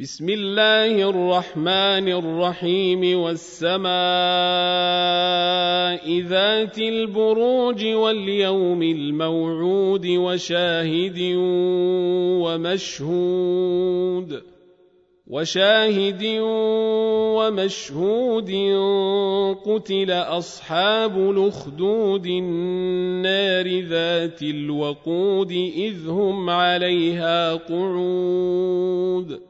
بسم الله الرحمن الرحيم والسماء ذات البروج واليوم الموعود وشاهد ومشهود وشاهد ومشهود قتل أصحاب الأخدود النار ذات الوقود إذ هم عليها قعود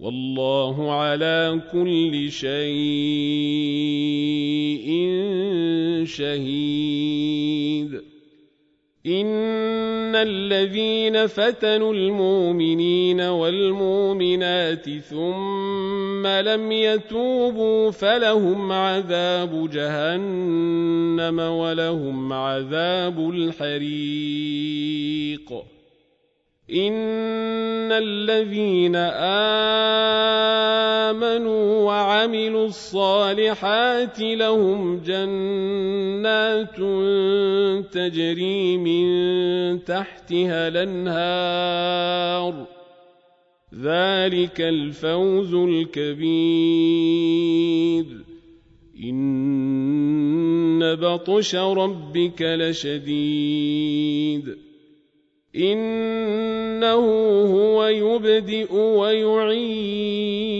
والله على كل شيء شهيد. إن الذين فتنوا المؤمنين والمؤمنات ثم لم يتوبوا فلهم عذاب جهنم ولهم عذاب الحريق. إن الذين امنوا وعملوا الصالحات لهم جنات تجري من تحتها الأنهار. ذلك الفوز الكبير. إن بطش ربك لشديد. إنه هو يبدئ ويعيد.